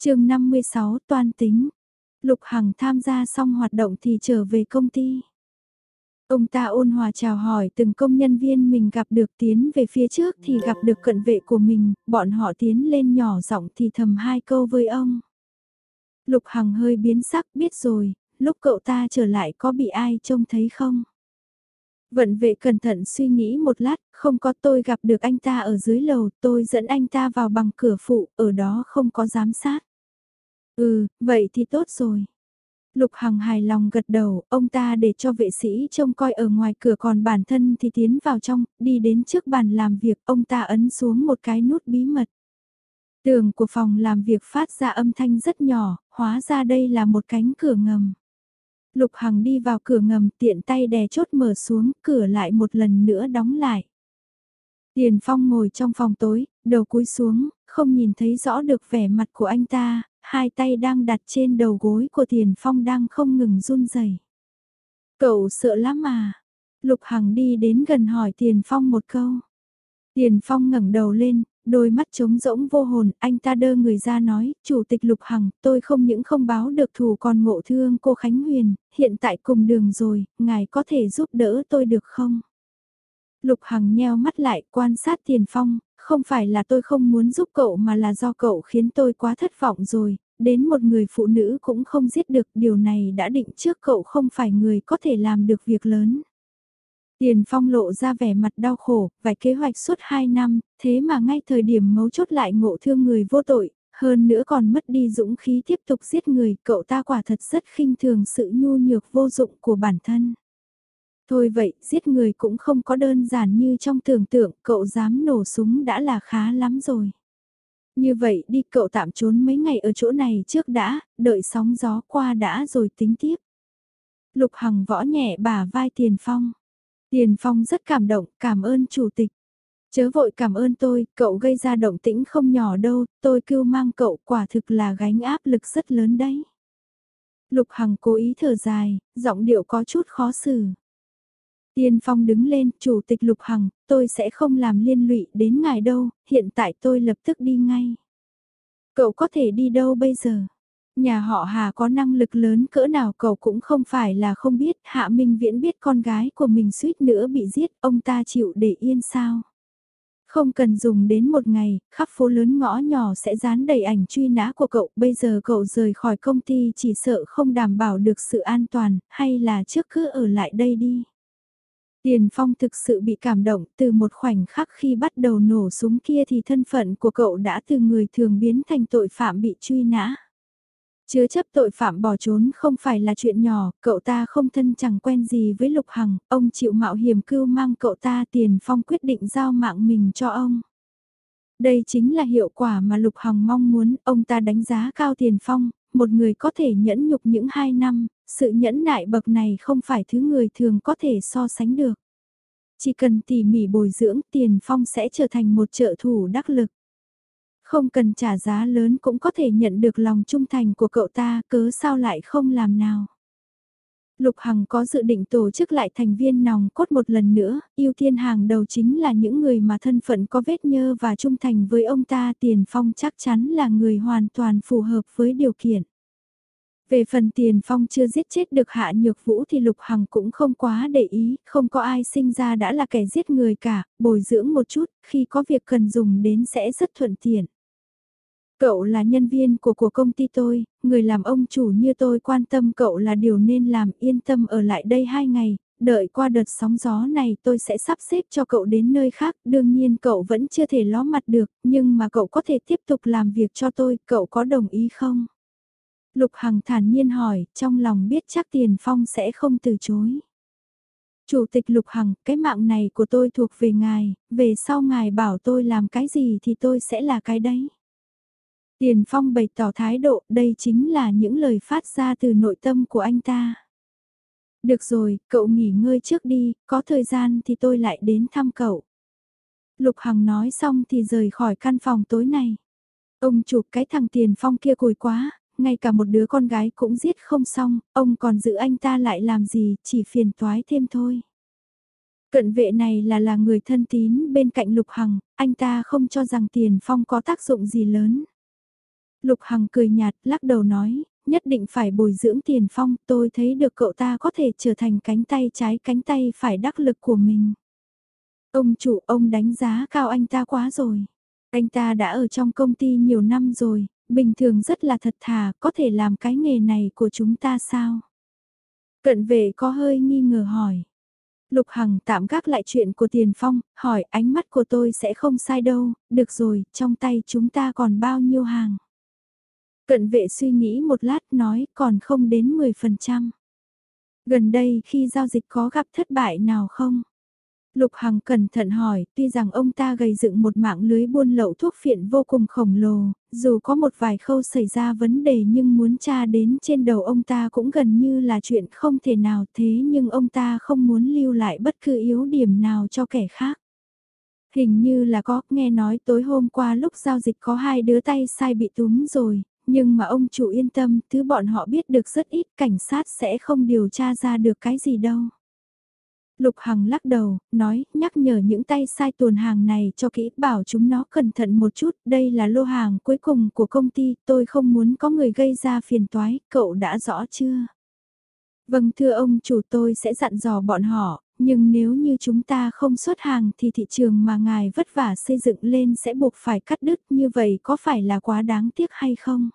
chương 56 toan tính. Lục Hằng tham gia xong hoạt động thì trở về công ty. Ông ta ôn hòa chào hỏi từng công nhân viên mình gặp được tiến về phía trước thì gặp được cận vệ của mình, bọn họ tiến lên nhỏ giọng thì thầm hai câu với ông. Lục Hằng hơi biến sắc biết rồi, lúc cậu ta trở lại có bị ai trông thấy không? Vận vệ cẩn thận suy nghĩ một lát, không có tôi gặp được anh ta ở dưới lầu, tôi dẫn anh ta vào bằng cửa phụ, ở đó không có giám sát. Ừ, vậy thì tốt rồi. Lục Hằng hài lòng gật đầu, ông ta để cho vệ sĩ trông coi ở ngoài cửa còn bản thân thì tiến vào trong, đi đến trước bàn làm việc, ông ta ấn xuống một cái nút bí mật. Tường của phòng làm việc phát ra âm thanh rất nhỏ, hóa ra đây là một cánh cửa ngầm. Lục Hằng đi vào cửa ngầm tiện tay đè chốt mở xuống, cửa lại một lần nữa đóng lại. Tiền Phong ngồi trong phòng tối, đầu cúi xuống, không nhìn thấy rõ được vẻ mặt của anh ta, hai tay đang đặt trên đầu gối của Tiền Phong đang không ngừng run rẩy. Cậu sợ lắm à? Lục Hằng đi đến gần hỏi Tiền Phong một câu. Tiền Phong ngẩng đầu lên, đôi mắt trống rỗng vô hồn, anh ta đơ người ra nói, Chủ tịch Lục Hằng, tôi không những không báo được thù còn ngộ thương cô Khánh Huyền, hiện tại cùng đường rồi, ngài có thể giúp đỡ tôi được không? Lục Hằng nheo mắt lại quan sát Tiền Phong, không phải là tôi không muốn giúp cậu mà là do cậu khiến tôi quá thất vọng rồi, đến một người phụ nữ cũng không giết được điều này đã định trước cậu không phải người có thể làm được việc lớn. Tiền Phong lộ ra vẻ mặt đau khổ, vài kế hoạch suốt 2 năm, thế mà ngay thời điểm mấu chốt lại ngộ thương người vô tội, hơn nữa còn mất đi dũng khí tiếp tục giết người, cậu ta quả thật rất khinh thường sự nhu nhược vô dụng của bản thân. Thôi vậy, giết người cũng không có đơn giản như trong tưởng tượng, cậu dám nổ súng đã là khá lắm rồi. Như vậy đi cậu tạm trốn mấy ngày ở chỗ này trước đã, đợi sóng gió qua đã rồi tính tiếp. Lục Hằng võ nhẹ bà vai Tiền Phong. Tiền Phong rất cảm động, cảm ơn chủ tịch. Chớ vội cảm ơn tôi, cậu gây ra động tĩnh không nhỏ đâu, tôi kêu mang cậu quả thực là gánh áp lực rất lớn đấy. Lục Hằng cố ý thở dài, giọng điệu có chút khó xử. Tiên Phong đứng lên, Chủ tịch Lục Hằng, tôi sẽ không làm liên lụy đến ngài đâu, hiện tại tôi lập tức đi ngay. Cậu có thể đi đâu bây giờ? Nhà họ Hà có năng lực lớn cỡ nào cậu cũng không phải là không biết, Hạ Minh Viễn biết con gái của mình suýt nữa bị giết, ông ta chịu để yên sao? Không cần dùng đến một ngày, khắp phố lớn ngõ nhỏ sẽ dán đầy ảnh truy nã của cậu, bây giờ cậu rời khỏi công ty chỉ sợ không đảm bảo được sự an toàn, hay là trước cứ ở lại đây đi. Tiền Phong thực sự bị cảm động từ một khoảnh khắc khi bắt đầu nổ súng kia thì thân phận của cậu đã từ người thường biến thành tội phạm bị truy nã. Chứa chấp tội phạm bỏ trốn không phải là chuyện nhỏ, cậu ta không thân chẳng quen gì với Lục Hằng, ông chịu mạo hiểm cưu mang cậu ta Tiền Phong quyết định giao mạng mình cho ông. Đây chính là hiệu quả mà Lục Hằng mong muốn, ông ta đánh giá cao Tiền Phong, một người có thể nhẫn nhục những hai năm, sự nhẫn nại bậc này không phải thứ người thường có thể so sánh được. Chỉ cần tỉ mỉ bồi dưỡng tiền phong sẽ trở thành một trợ thủ đắc lực. Không cần trả giá lớn cũng có thể nhận được lòng trung thành của cậu ta cớ sao lại không làm nào. Lục Hằng có dự định tổ chức lại thành viên nòng cốt một lần nữa, ưu tiên hàng đầu chính là những người mà thân phận có vết nhơ và trung thành với ông ta tiền phong chắc chắn là người hoàn toàn phù hợp với điều kiện. Về phần tiền phong chưa giết chết được hạ nhược vũ thì Lục Hằng cũng không quá để ý, không có ai sinh ra đã là kẻ giết người cả, bồi dưỡng một chút, khi có việc cần dùng đến sẽ rất thuận tiện. Cậu là nhân viên của của công ty tôi, người làm ông chủ như tôi quan tâm cậu là điều nên làm yên tâm ở lại đây hai ngày, đợi qua đợt sóng gió này tôi sẽ sắp xếp cho cậu đến nơi khác, đương nhiên cậu vẫn chưa thể ló mặt được, nhưng mà cậu có thể tiếp tục làm việc cho tôi, cậu có đồng ý không? Lục Hằng thản nhiên hỏi, trong lòng biết chắc Tiền Phong sẽ không từ chối. Chủ tịch Lục Hằng, cái mạng này của tôi thuộc về ngài, về sau ngài bảo tôi làm cái gì thì tôi sẽ là cái đấy. Tiền Phong bày tỏ thái độ, đây chính là những lời phát ra từ nội tâm của anh ta. Được rồi, cậu nghỉ ngơi trước đi, có thời gian thì tôi lại đến thăm cậu. Lục Hằng nói xong thì rời khỏi căn phòng tối này. Ông chụp cái thằng Tiền Phong kia cùi quá, ngay cả một đứa con gái cũng giết không xong, ông còn giữ anh ta lại làm gì, chỉ phiền toái thêm thôi. Cận vệ này là là người thân tín bên cạnh Lục Hằng, anh ta không cho rằng tiền phong có tác dụng gì lớn. Lục Hằng cười nhạt, lắc đầu nói, nhất định phải bồi dưỡng tiền phong, tôi thấy được cậu ta có thể trở thành cánh tay trái cánh tay phải đắc lực của mình. Ông chủ ông đánh giá cao anh ta quá rồi. Anh ta đã ở trong công ty nhiều năm rồi, bình thường rất là thật thà, có thể làm cái nghề này của chúng ta sao? Cận vệ có hơi nghi ngờ hỏi. Lục Hằng tạm gác lại chuyện của Tiền Phong, hỏi ánh mắt của tôi sẽ không sai đâu, được rồi, trong tay chúng ta còn bao nhiêu hàng. Cận vệ suy nghĩ một lát nói còn không đến 10%. Gần đây khi giao dịch có gặp thất bại nào không? Lục Hằng cẩn thận hỏi, tuy rằng ông ta gây dựng một mạng lưới buôn lậu thuốc phiện vô cùng khổng lồ, dù có một vài khâu xảy ra vấn đề nhưng muốn tra đến trên đầu ông ta cũng gần như là chuyện không thể nào thế nhưng ông ta không muốn lưu lại bất cứ yếu điểm nào cho kẻ khác. Hình như là có, nghe nói tối hôm qua lúc giao dịch có hai đứa tay sai bị túm rồi, nhưng mà ông chủ yên tâm, thứ bọn họ biết được rất ít, cảnh sát sẽ không điều tra ra được cái gì đâu. Lục Hằng lắc đầu, nói, nhắc nhở những tay sai tuồn hàng này cho kỹ, bảo chúng nó cẩn thận một chút, đây là lô hàng cuối cùng của công ty, tôi không muốn có người gây ra phiền toái, cậu đã rõ chưa? Vâng thưa ông chủ tôi sẽ dặn dò bọn họ, nhưng nếu như chúng ta không xuất hàng thì thị trường mà ngài vất vả xây dựng lên sẽ buộc phải cắt đứt như vậy có phải là quá đáng tiếc hay không?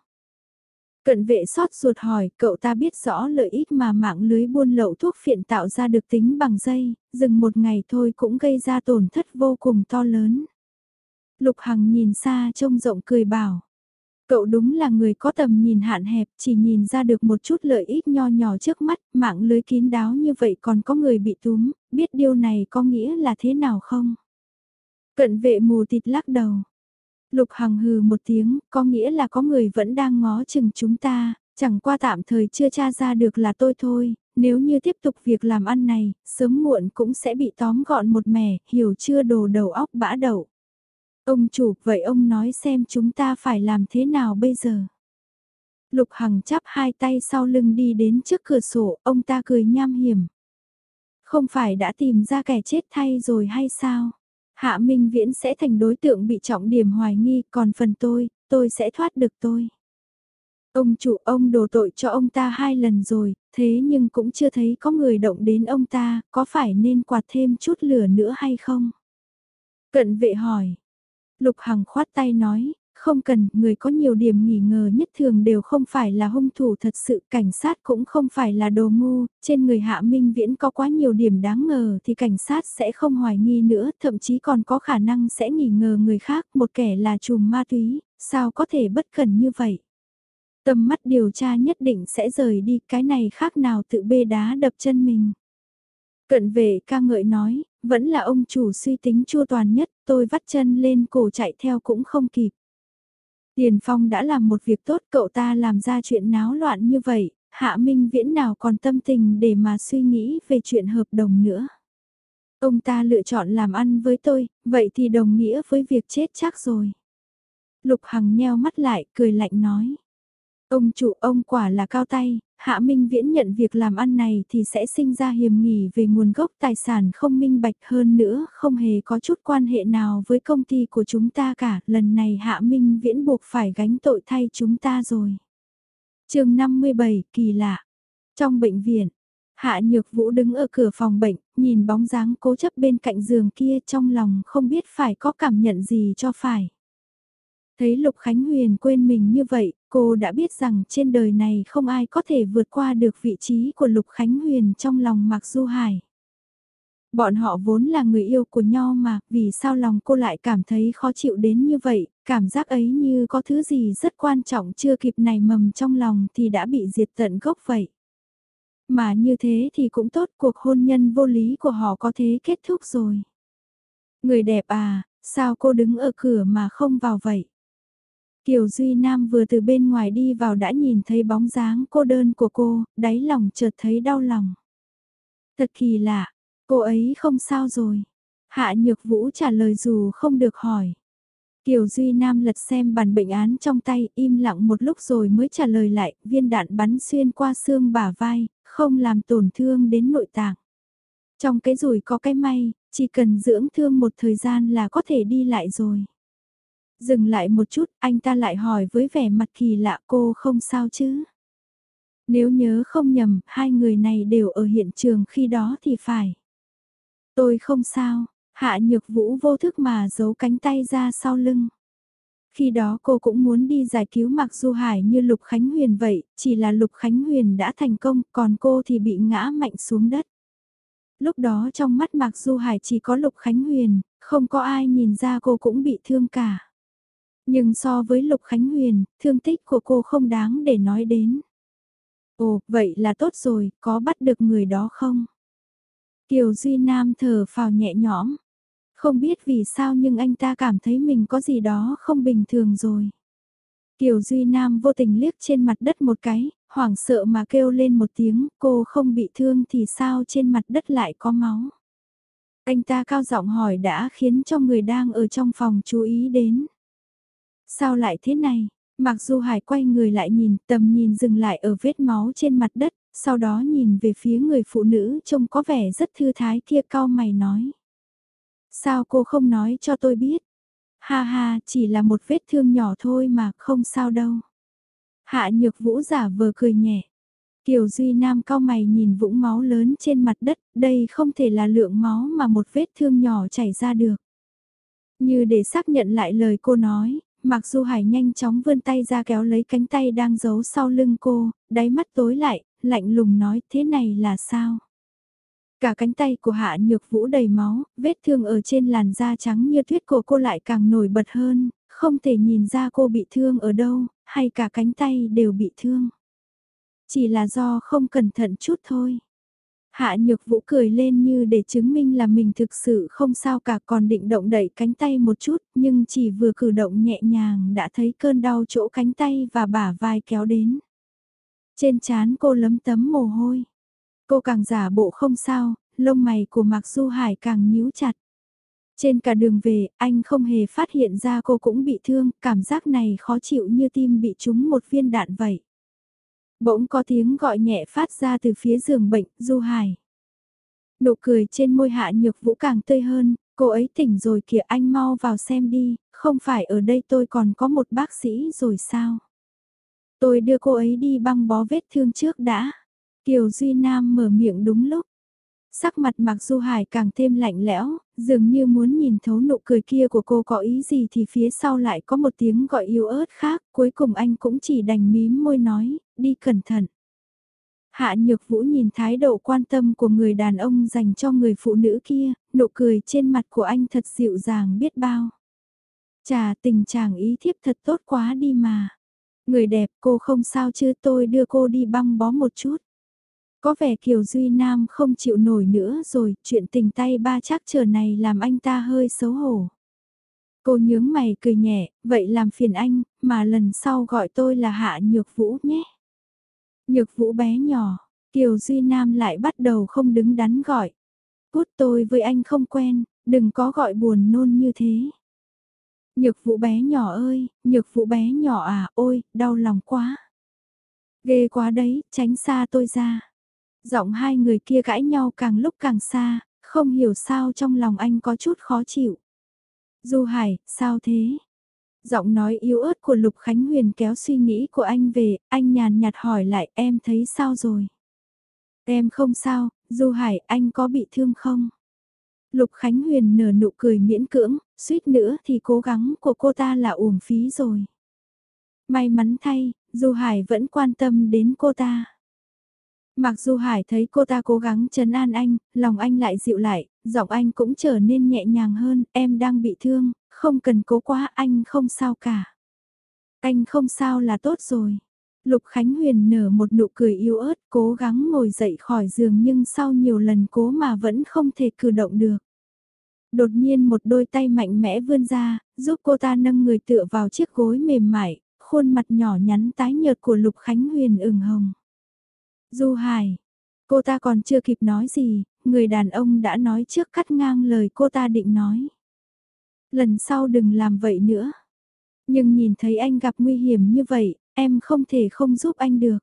Cận vệ sót ruột hỏi, cậu ta biết rõ lợi ích mà mạng lưới buôn lậu thuốc phiện tạo ra được tính bằng dây, dừng một ngày thôi cũng gây ra tổn thất vô cùng to lớn. Lục Hằng nhìn xa trông rộng cười bảo. Cậu đúng là người có tầm nhìn hạn hẹp, chỉ nhìn ra được một chút lợi ích nho nhỏ trước mắt, mạng lưới kín đáo như vậy còn có người bị túm, biết điều này có nghĩa là thế nào không? Cận vệ mù tịt lắc đầu. Lục Hằng hừ một tiếng, có nghĩa là có người vẫn đang ngó chừng chúng ta, chẳng qua tạm thời chưa tra ra được là tôi thôi, nếu như tiếp tục việc làm ăn này, sớm muộn cũng sẽ bị tóm gọn một mẻ, hiểu chưa đồ đầu óc bã đậu. Ông chủ, vậy ông nói xem chúng ta phải làm thế nào bây giờ? Lục Hằng chắp hai tay sau lưng đi đến trước cửa sổ, ông ta cười nham hiểm. Không phải đã tìm ra kẻ chết thay rồi hay sao? Hạ Minh Viễn sẽ thành đối tượng bị trọng điểm hoài nghi, còn phần tôi, tôi sẽ thoát được tôi. Ông chủ ông đổ tội cho ông ta hai lần rồi, thế nhưng cũng chưa thấy có người động đến ông ta, có phải nên quạt thêm chút lửa nữa hay không? Cận vệ hỏi. Lục Hằng khoát tay nói, không cần, người có nhiều điểm nghỉ ngờ nhất thường đều không phải là hung thủ thật sự, cảnh sát cũng không phải là đồ ngu, trên người Hạ Minh Viễn có quá nhiều điểm đáng ngờ thì cảnh sát sẽ không hoài nghi nữa, thậm chí còn có khả năng sẽ nghi ngờ người khác, một kẻ là chùm ma túy, sao có thể bất cần như vậy. Tầm mắt điều tra nhất định sẽ rời đi, cái này khác nào tự bê đá đập chân mình. Cận vệ ca ngợi nói, vẫn là ông chủ suy tính chua toàn nhất, tôi vắt chân lên cổ chạy theo cũng không kịp. Tiền Phong đã làm một việc tốt cậu ta làm ra chuyện náo loạn như vậy, Hạ Minh Viễn nào còn tâm tình để mà suy nghĩ về chuyện hợp đồng nữa. Ông ta lựa chọn làm ăn với tôi, vậy thì đồng nghĩa với việc chết chắc rồi. Lục Hằng nheo mắt lại, cười lạnh nói. Ông chủ ông quả là cao tay, Hạ Minh Viễn nhận việc làm ăn này thì sẽ sinh ra hiểm nghỉ về nguồn gốc tài sản không minh bạch hơn nữa, không hề có chút quan hệ nào với công ty của chúng ta cả, lần này Hạ Minh Viễn buộc phải gánh tội thay chúng ta rồi. chương 57, kỳ lạ. Trong bệnh viện, Hạ Nhược Vũ đứng ở cửa phòng bệnh, nhìn bóng dáng cố chấp bên cạnh giường kia trong lòng không biết phải có cảm nhận gì cho phải. Thấy Lục Khánh Huyền quên mình như vậy, cô đã biết rằng trên đời này không ai có thể vượt qua được vị trí của Lục Khánh Huyền trong lòng Mạc Du Hải. Bọn họ vốn là người yêu của nhau mà, vì sao lòng cô lại cảm thấy khó chịu đến như vậy, cảm giác ấy như có thứ gì rất quan trọng chưa kịp nảy mầm trong lòng thì đã bị diệt tận gốc vậy. Mà như thế thì cũng tốt, cuộc hôn nhân vô lý của họ có thế kết thúc rồi. Người đẹp à, sao cô đứng ở cửa mà không vào vậy? Kiều Duy Nam vừa từ bên ngoài đi vào đã nhìn thấy bóng dáng cô đơn của cô, đáy lòng chợt thấy đau lòng. Thật kỳ lạ, cô ấy không sao rồi. Hạ Nhược Vũ trả lời dù không được hỏi. Kiều Duy Nam lật xem bản bệnh án trong tay, im lặng một lúc rồi mới trả lời lại, viên đạn bắn xuyên qua xương bả vai, không làm tổn thương đến nội tạng. Trong cái rủi có cái may, chỉ cần dưỡng thương một thời gian là có thể đi lại rồi. Dừng lại một chút, anh ta lại hỏi với vẻ mặt kỳ lạ cô không sao chứ? Nếu nhớ không nhầm, hai người này đều ở hiện trường khi đó thì phải. Tôi không sao, hạ nhược vũ vô thức mà giấu cánh tay ra sau lưng. Khi đó cô cũng muốn đi giải cứu Mạc Du Hải như Lục Khánh Huyền vậy, chỉ là Lục Khánh Huyền đã thành công, còn cô thì bị ngã mạnh xuống đất. Lúc đó trong mắt Mạc Du Hải chỉ có Lục Khánh Huyền, không có ai nhìn ra cô cũng bị thương cả. Nhưng so với Lục Khánh Huyền, thương tích của cô không đáng để nói đến. Ồ, vậy là tốt rồi, có bắt được người đó không? Kiều Duy Nam thở phào nhẹ nhõm. Không biết vì sao nhưng anh ta cảm thấy mình có gì đó không bình thường rồi. Kiều Duy Nam vô tình liếc trên mặt đất một cái, hoảng sợ mà kêu lên một tiếng, cô không bị thương thì sao trên mặt đất lại có máu. Anh ta cao giọng hỏi đã khiến cho người đang ở trong phòng chú ý đến. Sao lại thế này? Mặc dù Hải quay người lại nhìn, tầm nhìn dừng lại ở vết máu trên mặt đất, sau đó nhìn về phía người phụ nữ trông có vẻ rất thư thái kia cao mày nói. Sao cô không nói cho tôi biết? Ha ha, chỉ là một vết thương nhỏ thôi mà, không sao đâu. Hạ nhược vũ giả vờ cười nhẹ. Kiều Duy Nam cao mày nhìn vũng máu lớn trên mặt đất, đây không thể là lượng máu mà một vết thương nhỏ chảy ra được. Như để xác nhận lại lời cô nói, Mặc dù Hải nhanh chóng vươn tay ra kéo lấy cánh tay đang giấu sau lưng cô, đáy mắt tối lại, lạnh lùng nói thế này là sao? Cả cánh tay của Hạ Nhược Vũ đầy máu, vết thương ở trên làn da trắng như tuyết của cô lại càng nổi bật hơn, không thể nhìn ra cô bị thương ở đâu, hay cả cánh tay đều bị thương. Chỉ là do không cẩn thận chút thôi. Hạ nhược vũ cười lên như để chứng minh là mình thực sự không sao cả còn định động đẩy cánh tay một chút nhưng chỉ vừa cử động nhẹ nhàng đã thấy cơn đau chỗ cánh tay và bả vai kéo đến. Trên trán cô lấm tấm mồ hôi. Cô càng giả bộ không sao, lông mày của Mạc Du Hải càng nhíu chặt. Trên cả đường về, anh không hề phát hiện ra cô cũng bị thương, cảm giác này khó chịu như tim bị trúng một viên đạn vậy. Bỗng có tiếng gọi nhẹ phát ra từ phía giường bệnh, Du Hải. Nụ cười trên môi hạ nhược vũ càng tươi hơn, cô ấy tỉnh rồi kìa anh mau vào xem đi, không phải ở đây tôi còn có một bác sĩ rồi sao? Tôi đưa cô ấy đi băng bó vết thương trước đã. Kiều Duy Nam mở miệng đúng lúc. Sắc mặt Mạc Du Hải càng thêm lạnh lẽo, dường như muốn nhìn thấu nụ cười kia của cô có ý gì thì phía sau lại có một tiếng gọi yếu ớt khác, cuối cùng anh cũng chỉ đành mím môi nói, đi cẩn thận. Hạ Nhược Vũ nhìn thái độ quan tâm của người đàn ông dành cho người phụ nữ kia, nụ cười trên mặt của anh thật dịu dàng biết bao. Chà tình chàng ý thiếp thật tốt quá đi mà. Người đẹp cô không sao chứ tôi đưa cô đi băng bó một chút. Có vẻ Kiều Duy Nam không chịu nổi nữa rồi, chuyện tình tay ba chắc chờ này làm anh ta hơi xấu hổ. Cô nhướng mày cười nhẹ, vậy làm phiền anh, mà lần sau gọi tôi là Hạ Nhược Vũ nhé. Nhược Vũ bé nhỏ, Kiều Duy Nam lại bắt đầu không đứng đắn gọi. Cút tôi với anh không quen, đừng có gọi buồn nôn như thế. Nhược Vũ bé nhỏ ơi, Nhược Vũ bé nhỏ à, ôi, đau lòng quá. Ghê quá đấy, tránh xa tôi ra. Giọng hai người kia cãi nhau càng lúc càng xa, không hiểu sao trong lòng anh có chút khó chịu. Du Hải, sao thế? Giọng nói yếu ớt của Lục Khánh Huyền kéo suy nghĩ của anh về, anh nhàn nhạt hỏi lại em thấy sao rồi? Em không sao, Du Hải, anh có bị thương không? Lục Khánh Huyền nở nụ cười miễn cưỡng, suýt nữa thì cố gắng của cô ta là uổng phí rồi. May mắn thay, Du Hải vẫn quan tâm đến cô ta. Mặc dù Hải thấy cô ta cố gắng trấn an anh, lòng anh lại dịu lại, giọng anh cũng trở nên nhẹ nhàng hơn, em đang bị thương, không cần cố quá anh không sao cả. Anh không sao là tốt rồi. Lục Khánh Huyền nở một nụ cười yếu ớt cố gắng ngồi dậy khỏi giường nhưng sau nhiều lần cố mà vẫn không thể cử động được. Đột nhiên một đôi tay mạnh mẽ vươn ra, giúp cô ta nâng người tựa vào chiếc gối mềm mại, khuôn mặt nhỏ nhắn tái nhợt của Lục Khánh Huyền ửng hồng. Du Hải. Cô ta còn chưa kịp nói gì, người đàn ông đã nói trước cắt ngang lời cô ta định nói. Lần sau đừng làm vậy nữa. Nhưng nhìn thấy anh gặp nguy hiểm như vậy, em không thể không giúp anh được.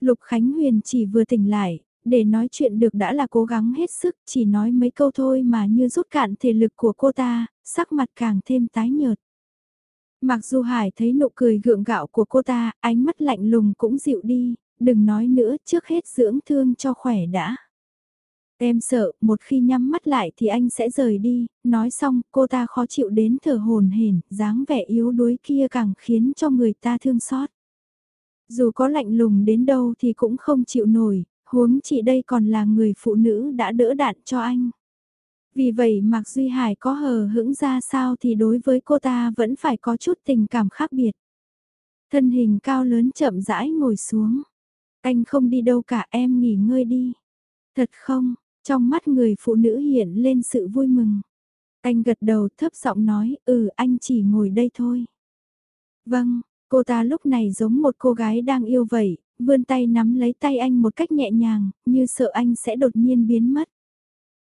Lục Khánh Huyền chỉ vừa tỉnh lại, để nói chuyện được đã là cố gắng hết sức, chỉ nói mấy câu thôi mà như rút cạn thể lực của cô ta, sắc mặt càng thêm tái nhợt. Mặc dù Hải thấy nụ cười gượng gạo của cô ta, ánh mắt lạnh lùng cũng dịu đi, đừng nói nữa trước hết dưỡng thương cho khỏe đã. Em sợ, một khi nhắm mắt lại thì anh sẽ rời đi, nói xong cô ta khó chịu đến thở hồn hển, dáng vẻ yếu đuối kia càng khiến cho người ta thương xót. Dù có lạnh lùng đến đâu thì cũng không chịu nổi, huống chị đây còn là người phụ nữ đã đỡ đạn cho anh. Vì vậy Mạc Duy Hải có hờ hững ra sao thì đối với cô ta vẫn phải có chút tình cảm khác biệt. Thân hình cao lớn chậm rãi ngồi xuống. Anh không đi đâu cả em nghỉ ngơi đi. Thật không, trong mắt người phụ nữ hiện lên sự vui mừng. Anh gật đầu thấp giọng nói, ừ anh chỉ ngồi đây thôi. Vâng, cô ta lúc này giống một cô gái đang yêu vậy, vươn tay nắm lấy tay anh một cách nhẹ nhàng, như sợ anh sẽ đột nhiên biến mất.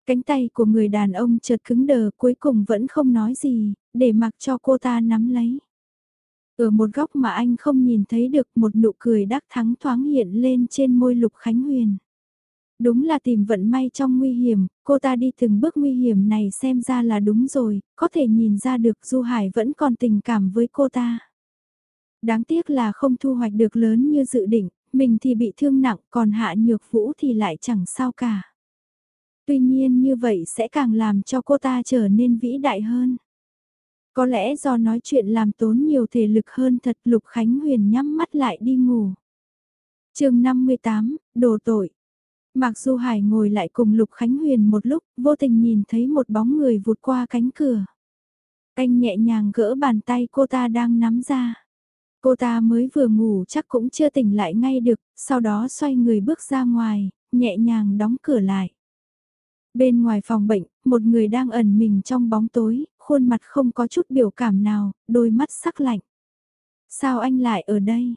Cánh tay của người đàn ông chợt cứng đờ cuối cùng vẫn không nói gì, để mặc cho cô ta nắm lấy. Ở một góc mà anh không nhìn thấy được một nụ cười đắc thắng thoáng hiện lên trên môi Lục Khánh Huyền. Đúng là tìm vận may trong nguy hiểm, cô ta đi từng bước nguy hiểm này xem ra là đúng rồi, có thể nhìn ra được Du Hải vẫn còn tình cảm với cô ta. Đáng tiếc là không thu hoạch được lớn như dự định, mình thì bị thương nặng còn Hạ Nhược Vũ thì lại chẳng sao cả. Tuy nhiên như vậy sẽ càng làm cho cô ta trở nên vĩ đại hơn. Có lẽ do nói chuyện làm tốn nhiều thể lực hơn thật Lục Khánh Huyền nhắm mắt lại đi ngủ. chương 58, đồ tội. Mặc dù Hải ngồi lại cùng Lục Khánh Huyền một lúc, vô tình nhìn thấy một bóng người vụt qua cánh cửa. Anh nhẹ nhàng gỡ bàn tay cô ta đang nắm ra. Cô ta mới vừa ngủ chắc cũng chưa tỉnh lại ngay được, sau đó xoay người bước ra ngoài, nhẹ nhàng đóng cửa lại. Bên ngoài phòng bệnh, một người đang ẩn mình trong bóng tối, khuôn mặt không có chút biểu cảm nào, đôi mắt sắc lạnh. Sao anh lại ở đây?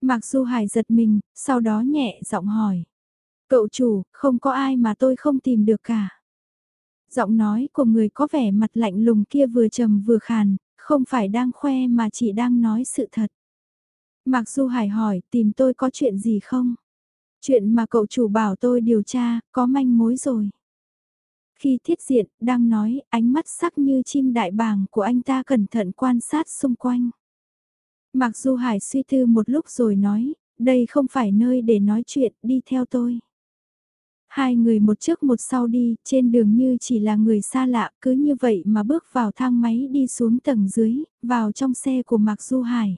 Mặc Du Hải giật mình, sau đó nhẹ giọng hỏi. Cậu chủ, không có ai mà tôi không tìm được cả. Giọng nói của người có vẻ mặt lạnh lùng kia vừa trầm vừa khàn, không phải đang khoe mà chỉ đang nói sự thật. Mặc Du Hải hỏi tìm tôi có chuyện gì không? Chuyện mà cậu chủ bảo tôi điều tra, có manh mối rồi. Khi thiết diện, đang nói, ánh mắt sắc như chim đại bàng của anh ta cẩn thận quan sát xung quanh. Mặc dù Hải suy tư một lúc rồi nói, đây không phải nơi để nói chuyện, đi theo tôi. Hai người một trước một sau đi, trên đường như chỉ là người xa lạ, cứ như vậy mà bước vào thang máy đi xuống tầng dưới, vào trong xe của Mạc Du Hải.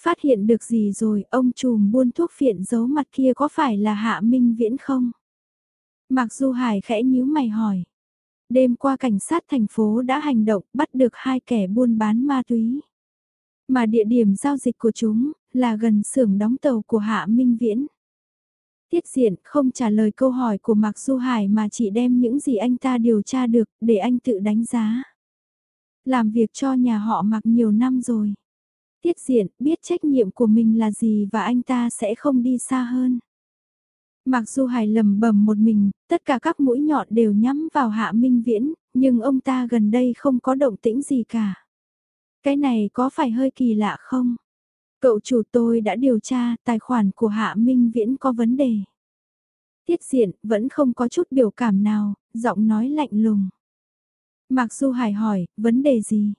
Phát hiện được gì rồi, ông trùm buôn thuốc phiện giấu mặt kia có phải là Hạ Minh Viễn không? Mạc Du Hải khẽ nhíu mày hỏi. Đêm qua cảnh sát thành phố đã hành động, bắt được hai kẻ buôn bán ma túy. Mà địa điểm giao dịch của chúng là gần xưởng đóng tàu của Hạ Minh Viễn. Tiết diện không trả lời câu hỏi của Mạc Du Hải mà chỉ đem những gì anh ta điều tra được để anh tự đánh giá. Làm việc cho nhà họ Mạc nhiều năm rồi. Tiết diện biết trách nhiệm của mình là gì và anh ta sẽ không đi xa hơn. Mặc dù hài lầm bầm một mình, tất cả các mũi nhọn đều nhắm vào Hạ Minh Viễn, nhưng ông ta gần đây không có động tĩnh gì cả. Cái này có phải hơi kỳ lạ không? Cậu chủ tôi đã điều tra tài khoản của Hạ Minh Viễn có vấn đề. Tiết diện vẫn không có chút biểu cảm nào, giọng nói lạnh lùng. Mặc dù Hải hỏi, vấn đề gì?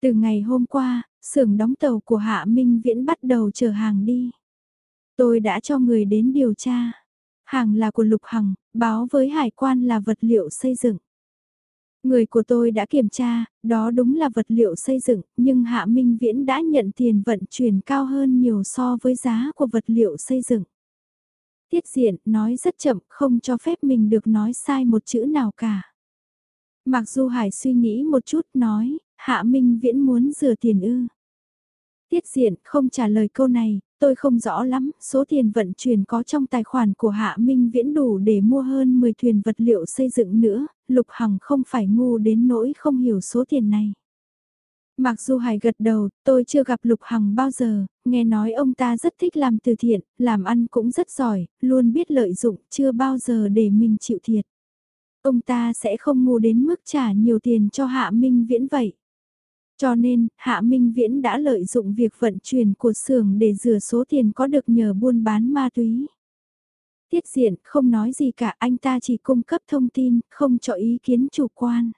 Từ ngày hôm qua, xưởng đóng tàu của Hạ Minh Viễn bắt đầu chở hàng đi. Tôi đã cho người đến điều tra. Hàng là của Lục Hằng, báo với hải quan là vật liệu xây dựng. Người của tôi đã kiểm tra, đó đúng là vật liệu xây dựng, nhưng Hạ Minh Viễn đã nhận tiền vận chuyển cao hơn nhiều so với giá của vật liệu xây dựng. Tiết diện nói rất chậm, không cho phép mình được nói sai một chữ nào cả. Mặc dù Hải suy nghĩ một chút nói, Hạ Minh Viễn muốn rửa tiền ư. Tiết diện không trả lời câu này, tôi không rõ lắm, số tiền vận chuyển có trong tài khoản của Hạ Minh Viễn đủ để mua hơn 10 thuyền vật liệu xây dựng nữa, Lục Hằng không phải ngu đến nỗi không hiểu số tiền này. Mặc dù Hải gật đầu, tôi chưa gặp Lục Hằng bao giờ, nghe nói ông ta rất thích làm từ thiện, làm ăn cũng rất giỏi, luôn biết lợi dụng, chưa bao giờ để mình chịu thiệt. Ông ta sẽ không ngu đến mức trả nhiều tiền cho Hạ Minh Viễn vậy. Cho nên, Hạ Minh Viễn đã lợi dụng việc vận chuyển của xưởng để rửa số tiền có được nhờ buôn bán ma túy. Tiết diện không nói gì cả anh ta chỉ cung cấp thông tin, không cho ý kiến chủ quan.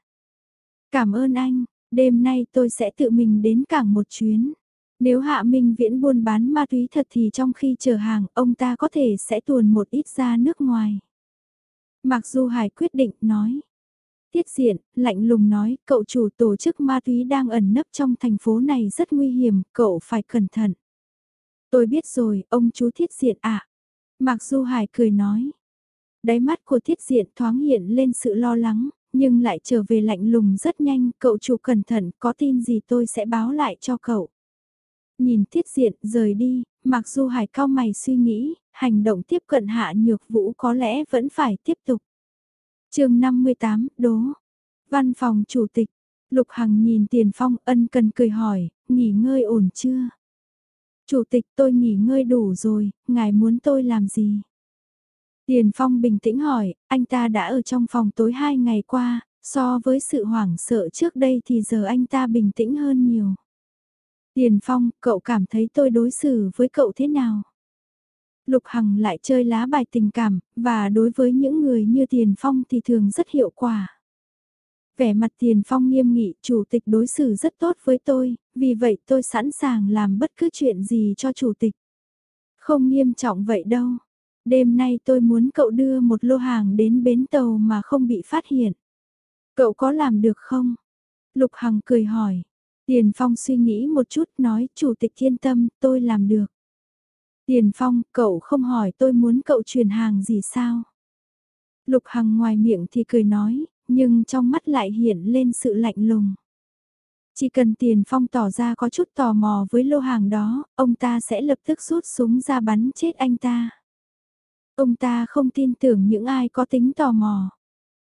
Cảm ơn anh, Đêm nay tôi sẽ tự mình đến cảng một chuyến. Nếu Hạ Minh Viễn buôn bán ma túy thật thì trong khi chờ hàng, ông ta có thể sẽ tuồn một ít ra nước ngoài. Mặc dù Hải quyết định nói. Tiết diện, lạnh lùng nói, cậu chủ tổ chức ma túy đang ẩn nấp trong thành phố này rất nguy hiểm, cậu phải cẩn thận. Tôi biết rồi, ông chú thiết diện ạ. À. Mặc Du Hải cười nói. Đáy mắt của thiết diện thoáng hiện lên sự lo lắng, nhưng lại trở về lạnh lùng rất nhanh, cậu chủ cẩn thận, có tin gì tôi sẽ báo lại cho cậu. Nhìn Thiết diện rời đi, mặc Du hải cao mày suy nghĩ, hành động tiếp cận hạ nhược vũ có lẽ vẫn phải tiếp tục chương 58, Đố. Văn phòng chủ tịch, Lục Hằng nhìn Tiền Phong ân cần cười hỏi, nghỉ ngơi ổn chưa? Chủ tịch tôi nghỉ ngơi đủ rồi, ngài muốn tôi làm gì? Tiền Phong bình tĩnh hỏi, anh ta đã ở trong phòng tối hai ngày qua, so với sự hoảng sợ trước đây thì giờ anh ta bình tĩnh hơn nhiều. Tiền Phong, cậu cảm thấy tôi đối xử với cậu thế nào? Lục Hằng lại chơi lá bài tình cảm, và đối với những người như Tiền Phong thì thường rất hiệu quả. Vẻ mặt Tiền Phong nghiêm nghị, chủ tịch đối xử rất tốt với tôi, vì vậy tôi sẵn sàng làm bất cứ chuyện gì cho chủ tịch. Không nghiêm trọng vậy đâu. Đêm nay tôi muốn cậu đưa một lô hàng đến bến tàu mà không bị phát hiện. Cậu có làm được không? Lục Hằng cười hỏi. Tiền Phong suy nghĩ một chút nói chủ tịch yên tâm tôi làm được. Tiền Phong cậu không hỏi tôi muốn cậu truyền hàng gì sao? Lục Hằng ngoài miệng thì cười nói, nhưng trong mắt lại hiện lên sự lạnh lùng. Chỉ cần Tiền Phong tỏ ra có chút tò mò với lô hàng đó, ông ta sẽ lập tức rút súng ra bắn chết anh ta. Ông ta không tin tưởng những ai có tính tò mò.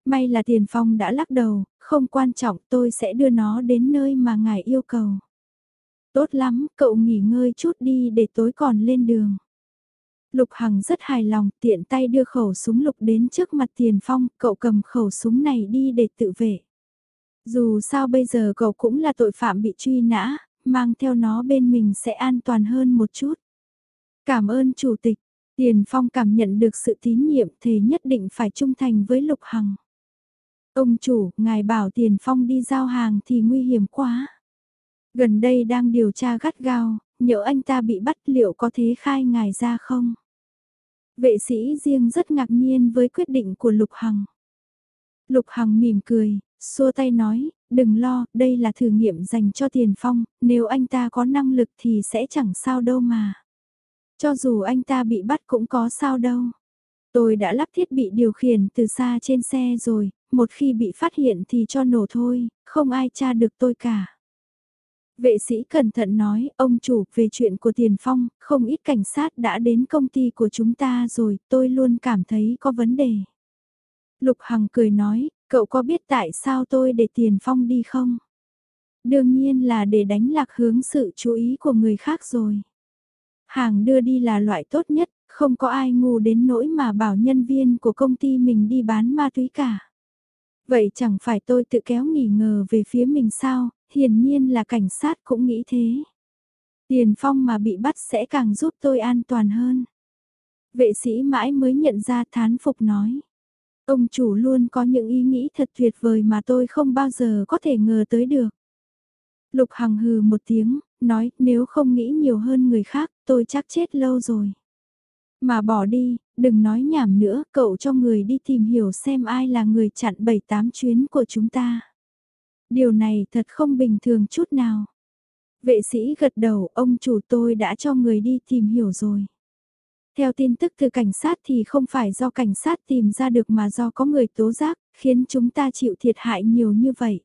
May là Tiền Phong đã lắc đầu, không quan trọng tôi sẽ đưa nó đến nơi mà ngài yêu cầu. Tốt lắm, cậu nghỉ ngơi chút đi để tối còn lên đường. Lục Hằng rất hài lòng, tiện tay đưa khẩu súng lục đến trước mặt Tiền Phong, cậu cầm khẩu súng này đi để tự vệ. Dù sao bây giờ cậu cũng là tội phạm bị truy nã, mang theo nó bên mình sẽ an toàn hơn một chút. Cảm ơn Chủ tịch, Tiền Phong cảm nhận được sự tín nhiệm thì nhất định phải trung thành với Lục Hằng. Ông chủ, ngài bảo Tiền Phong đi giao hàng thì nguy hiểm quá. Gần đây đang điều tra gắt gao, nhỡ anh ta bị bắt liệu có thế khai ngài ra không? Vệ sĩ riêng rất ngạc nhiên với quyết định của Lục Hằng. Lục Hằng mỉm cười, xua tay nói, đừng lo, đây là thử nghiệm dành cho Tiền Phong, nếu anh ta có năng lực thì sẽ chẳng sao đâu mà. Cho dù anh ta bị bắt cũng có sao đâu. Tôi đã lắp thiết bị điều khiển từ xa trên xe rồi, một khi bị phát hiện thì cho nổ thôi, không ai tra được tôi cả. Vệ sĩ cẩn thận nói, ông chủ, về chuyện của Tiền Phong, không ít cảnh sát đã đến công ty của chúng ta rồi, tôi luôn cảm thấy có vấn đề. Lục Hằng cười nói, cậu có biết tại sao tôi để Tiền Phong đi không? Đương nhiên là để đánh lạc hướng sự chú ý của người khác rồi. Hàng đưa đi là loại tốt nhất, không có ai ngu đến nỗi mà bảo nhân viên của công ty mình đi bán ma túy cả. Vậy chẳng phải tôi tự kéo nghỉ ngờ về phía mình sao, hiển nhiên là cảnh sát cũng nghĩ thế. Tiền phong mà bị bắt sẽ càng giúp tôi an toàn hơn. Vệ sĩ mãi mới nhận ra thán phục nói. Ông chủ luôn có những ý nghĩ thật tuyệt vời mà tôi không bao giờ có thể ngờ tới được. Lục Hằng hừ một tiếng, nói nếu không nghĩ nhiều hơn người khác tôi chắc chết lâu rồi. Mà bỏ đi, đừng nói nhảm nữa, cậu cho người đi tìm hiểu xem ai là người chặn 7-8 chuyến của chúng ta. Điều này thật không bình thường chút nào. Vệ sĩ gật đầu, ông chủ tôi đã cho người đi tìm hiểu rồi. Theo tin tức từ cảnh sát thì không phải do cảnh sát tìm ra được mà do có người tố giác, khiến chúng ta chịu thiệt hại nhiều như vậy.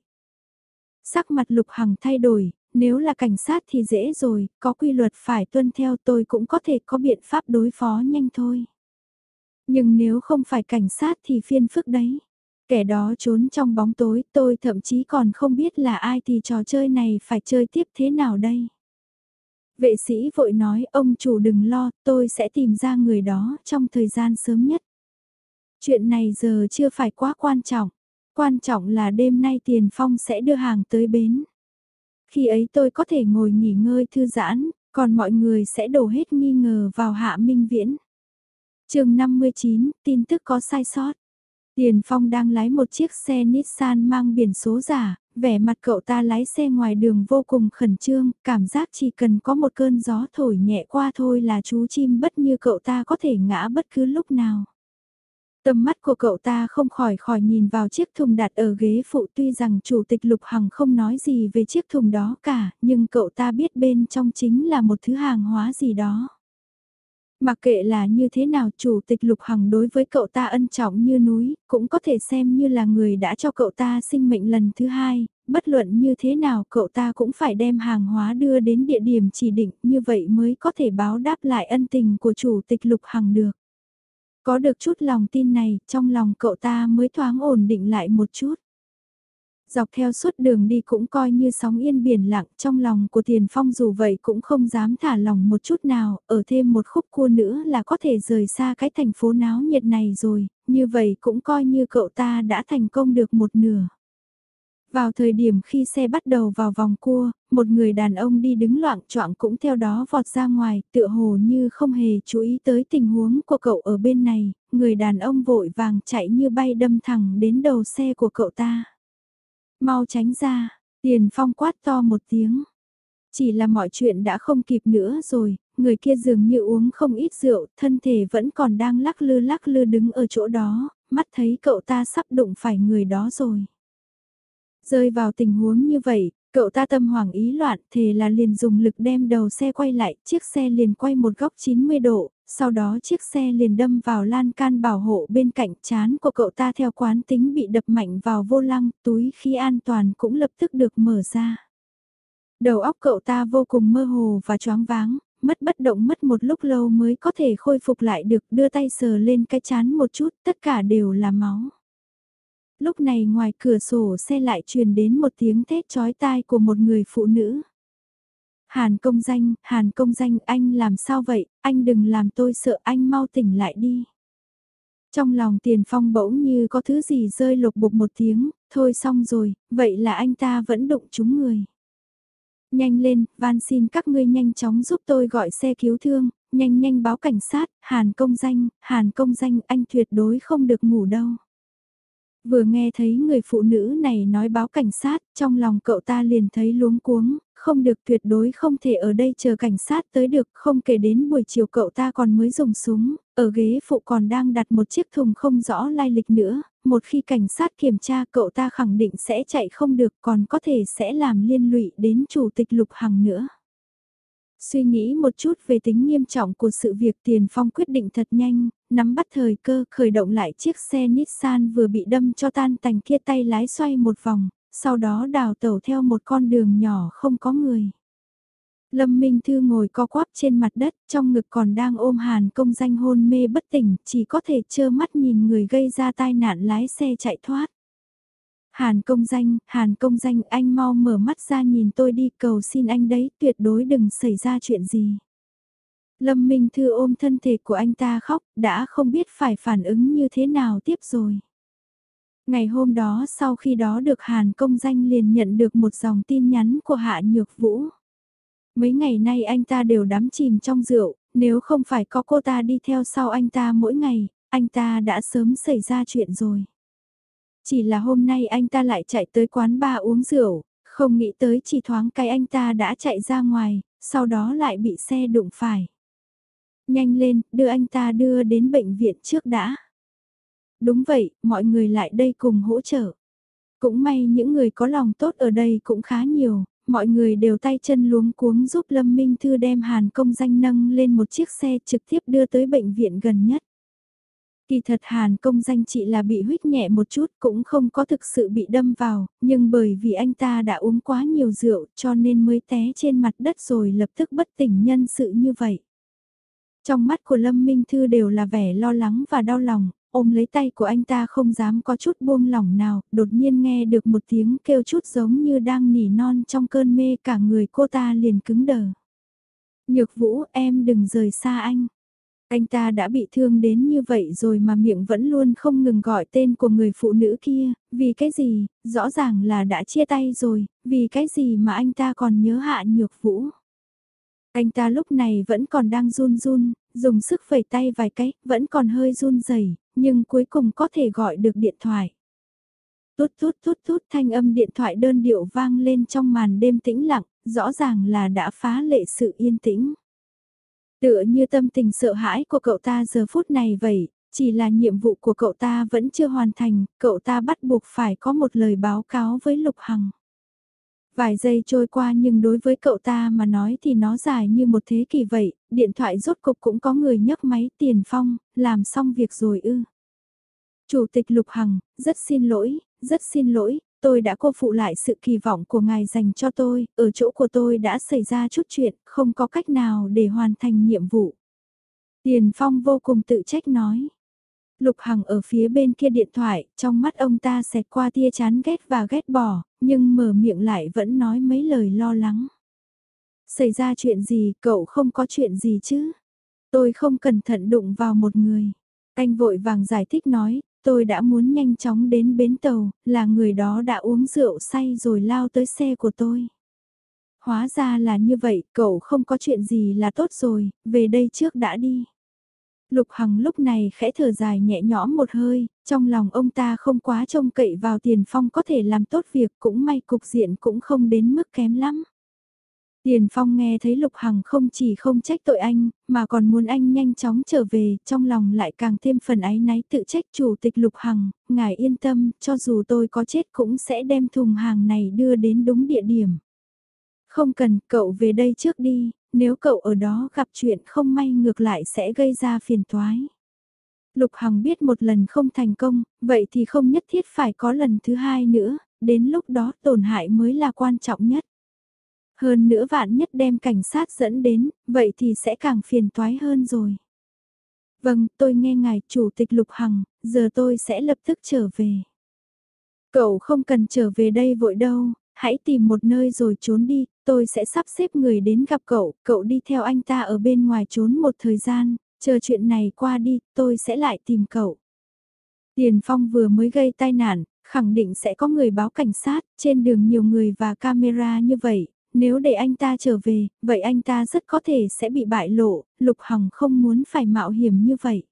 Sắc mặt Lục Hằng thay đổi, nếu là cảnh sát thì dễ rồi, có quy luật phải tuân theo tôi cũng có thể có biện pháp đối phó nhanh thôi. Nhưng nếu không phải cảnh sát thì phiên phức đấy. Kẻ đó trốn trong bóng tối tôi thậm chí còn không biết là ai thì trò chơi này phải chơi tiếp thế nào đây. Vệ sĩ vội nói ông chủ đừng lo tôi sẽ tìm ra người đó trong thời gian sớm nhất. Chuyện này giờ chưa phải quá quan trọng. Quan trọng là đêm nay Tiền Phong sẽ đưa hàng tới bến. Khi ấy tôi có thể ngồi nghỉ ngơi thư giãn, còn mọi người sẽ đổ hết nghi ngờ vào Hạ Minh Viễn. chương 59, tin tức có sai sót. Tiền Phong đang lái một chiếc xe Nissan mang biển số giả, vẻ mặt cậu ta lái xe ngoài đường vô cùng khẩn trương, cảm giác chỉ cần có một cơn gió thổi nhẹ qua thôi là chú chim bất như cậu ta có thể ngã bất cứ lúc nào. Tầm mắt của cậu ta không khỏi khỏi nhìn vào chiếc thùng đặt ở ghế phụ tuy rằng chủ tịch Lục Hằng không nói gì về chiếc thùng đó cả, nhưng cậu ta biết bên trong chính là một thứ hàng hóa gì đó. Mặc kệ là như thế nào chủ tịch Lục Hằng đối với cậu ta ân trọng như núi, cũng có thể xem như là người đã cho cậu ta sinh mệnh lần thứ hai, bất luận như thế nào cậu ta cũng phải đem hàng hóa đưa đến địa điểm chỉ định như vậy mới có thể báo đáp lại ân tình của chủ tịch Lục Hằng được. Có được chút lòng tin này, trong lòng cậu ta mới thoáng ổn định lại một chút. Dọc theo suốt đường đi cũng coi như sóng yên biển lặng trong lòng của Tiền Phong dù vậy cũng không dám thả lòng một chút nào, ở thêm một khúc cua nữa là có thể rời xa cái thành phố náo nhiệt này rồi, như vậy cũng coi như cậu ta đã thành công được một nửa. Vào thời điểm khi xe bắt đầu vào vòng cua, một người đàn ông đi đứng loạn choạng cũng theo đó vọt ra ngoài, tựa hồ như không hề chú ý tới tình huống của cậu ở bên này, người đàn ông vội vàng chạy như bay đâm thẳng đến đầu xe của cậu ta. Mau tránh ra, tiền phong quát to một tiếng. Chỉ là mọi chuyện đã không kịp nữa rồi, người kia dường như uống không ít rượu, thân thể vẫn còn đang lắc lư lắc lư đứng ở chỗ đó, mắt thấy cậu ta sắp đụng phải người đó rồi. Rơi vào tình huống như vậy, cậu ta tâm hoảng ý loạn thề là liền dùng lực đem đầu xe quay lại, chiếc xe liền quay một góc 90 độ, sau đó chiếc xe liền đâm vào lan can bảo hộ bên cạnh chán của cậu ta theo quán tính bị đập mạnh vào vô lăng, túi khí an toàn cũng lập tức được mở ra. Đầu óc cậu ta vô cùng mơ hồ và choáng váng, mất bất động mất một lúc lâu mới có thể khôi phục lại được đưa tay sờ lên cái chán một chút, tất cả đều là máu. Lúc này ngoài cửa sổ xe lại truyền đến một tiếng thét chói tai của một người phụ nữ. Hàn công danh, Hàn công danh anh làm sao vậy, anh đừng làm tôi sợ anh mau tỉnh lại đi. Trong lòng tiền phong bỗng như có thứ gì rơi lục bục một tiếng, thôi xong rồi, vậy là anh ta vẫn đụng chúng người. Nhanh lên, van xin các ngươi nhanh chóng giúp tôi gọi xe cứu thương, nhanh nhanh báo cảnh sát, Hàn công danh, Hàn công danh anh tuyệt đối không được ngủ đâu. Vừa nghe thấy người phụ nữ này nói báo cảnh sát, trong lòng cậu ta liền thấy luống cuống, không được tuyệt đối không thể ở đây chờ cảnh sát tới được, không kể đến buổi chiều cậu ta còn mới dùng súng, ở ghế phụ còn đang đặt một chiếc thùng không rõ lai lịch nữa, một khi cảnh sát kiểm tra cậu ta khẳng định sẽ chạy không được còn có thể sẽ làm liên lụy đến chủ tịch Lục Hằng nữa. Suy nghĩ một chút về tính nghiêm trọng của sự việc Tiền Phong quyết định thật nhanh, nắm bắt thời cơ khởi động lại chiếc xe Nissan vừa bị đâm cho tan tành kia tay lái xoay một vòng, sau đó đào tẩu theo một con đường nhỏ không có người. Lâm Minh Thư ngồi co quắp trên mặt đất, trong ngực còn đang ôm hàn công danh hôn mê bất tỉnh, chỉ có thể trơ mắt nhìn người gây ra tai nạn lái xe chạy thoát. Hàn công danh, Hàn công danh anh mau mở mắt ra nhìn tôi đi cầu xin anh đấy, tuyệt đối đừng xảy ra chuyện gì. Lâm Minh Thư ôm thân thể của anh ta khóc, đã không biết phải phản ứng như thế nào tiếp rồi. Ngày hôm đó sau khi đó được Hàn công danh liền nhận được một dòng tin nhắn của Hạ Nhược Vũ. Mấy ngày nay anh ta đều đắm chìm trong rượu, nếu không phải có cô ta đi theo sau anh ta mỗi ngày, anh ta đã sớm xảy ra chuyện rồi. Chỉ là hôm nay anh ta lại chạy tới quán bar uống rượu, không nghĩ tới chỉ thoáng cái anh ta đã chạy ra ngoài, sau đó lại bị xe đụng phải. Nhanh lên, đưa anh ta đưa đến bệnh viện trước đã. Đúng vậy, mọi người lại đây cùng hỗ trợ. Cũng may những người có lòng tốt ở đây cũng khá nhiều, mọi người đều tay chân luống cuống giúp Lâm Minh Thư đem Hàn công danh nâng lên một chiếc xe trực tiếp đưa tới bệnh viện gần nhất. Kỳ thật Hàn công danh chị là bị huyết nhẹ một chút cũng không có thực sự bị đâm vào, nhưng bởi vì anh ta đã uống quá nhiều rượu cho nên mới té trên mặt đất rồi lập tức bất tỉnh nhân sự như vậy. Trong mắt của Lâm Minh Thư đều là vẻ lo lắng và đau lòng, ôm lấy tay của anh ta không dám có chút buông lỏng nào, đột nhiên nghe được một tiếng kêu chút giống như đang nỉ non trong cơn mê cả người cô ta liền cứng đờ. Nhược vũ em đừng rời xa anh. Anh ta đã bị thương đến như vậy rồi mà miệng vẫn luôn không ngừng gọi tên của người phụ nữ kia, vì cái gì, rõ ràng là đã chia tay rồi, vì cái gì mà anh ta còn nhớ hạ nhược vũ. Anh ta lúc này vẫn còn đang run run, dùng sức phẩy tay vài cái, vẫn còn hơi run rẩy, nhưng cuối cùng có thể gọi được điện thoại. Tút tút tút tút thanh âm điện thoại đơn điệu vang lên trong màn đêm tĩnh lặng, rõ ràng là đã phá lệ sự yên tĩnh. Tựa như tâm tình sợ hãi của cậu ta giờ phút này vậy, chỉ là nhiệm vụ của cậu ta vẫn chưa hoàn thành, cậu ta bắt buộc phải có một lời báo cáo với Lục Hằng. Vài giây trôi qua nhưng đối với cậu ta mà nói thì nó dài như một thế kỷ vậy, điện thoại rốt cục cũng có người nhấc máy tiền phong, làm xong việc rồi ư. Chủ tịch Lục Hằng, rất xin lỗi, rất xin lỗi, tôi đã cô phụ lại sự kỳ vọng của ngài dành cho tôi, ở chỗ của tôi đã xảy ra chút chuyện, không có cách nào để hoàn thành nhiệm vụ. Tiền Phong vô cùng tự trách nói. Lục Hằng ở phía bên kia điện thoại, trong mắt ông ta xẹt qua tia chán ghét và ghét bỏ, nhưng mở miệng lại vẫn nói mấy lời lo lắng. Xảy ra chuyện gì, cậu không có chuyện gì chứ? Tôi không cẩn thận đụng vào một người. Anh vội vàng giải thích nói, tôi đã muốn nhanh chóng đến bến tàu, là người đó đã uống rượu say rồi lao tới xe của tôi. Hóa ra là như vậy, cậu không có chuyện gì là tốt rồi, về đây trước đã đi. Lục Hằng lúc này khẽ thở dài nhẹ nhõm một hơi, trong lòng ông ta không quá trông cậy vào tiền phong có thể làm tốt việc cũng may cục diện cũng không đến mức kém lắm. Tiền Phong nghe thấy Lục Hằng không chỉ không trách tội anh, mà còn muốn anh nhanh chóng trở về, trong lòng lại càng thêm phần áy náy tự trách chủ tịch Lục Hằng, ngài yên tâm, cho dù tôi có chết cũng sẽ đem thùng hàng này đưa đến đúng địa điểm. Không cần, cậu về đây trước đi, nếu cậu ở đó gặp chuyện không may ngược lại sẽ gây ra phiền toái. Lục Hằng biết một lần không thành công, vậy thì không nhất thiết phải có lần thứ hai nữa, đến lúc đó tổn hại mới là quan trọng nhất. Hơn nữa vạn nhất đem cảnh sát dẫn đến, vậy thì sẽ càng phiền toái hơn rồi. Vâng, tôi nghe ngài chủ tịch Lục Hằng, giờ tôi sẽ lập tức trở về. Cậu không cần trở về đây vội đâu, hãy tìm một nơi rồi trốn đi, tôi sẽ sắp xếp người đến gặp cậu, cậu đi theo anh ta ở bên ngoài trốn một thời gian, chờ chuyện này qua đi, tôi sẽ lại tìm cậu. Tiền Phong vừa mới gây tai nạn, khẳng định sẽ có người báo cảnh sát, trên đường nhiều người và camera như vậy, nếu để anh ta trở về, vậy anh ta rất có thể sẽ bị bại lộ, Lục Hằng không muốn phải mạo hiểm như vậy.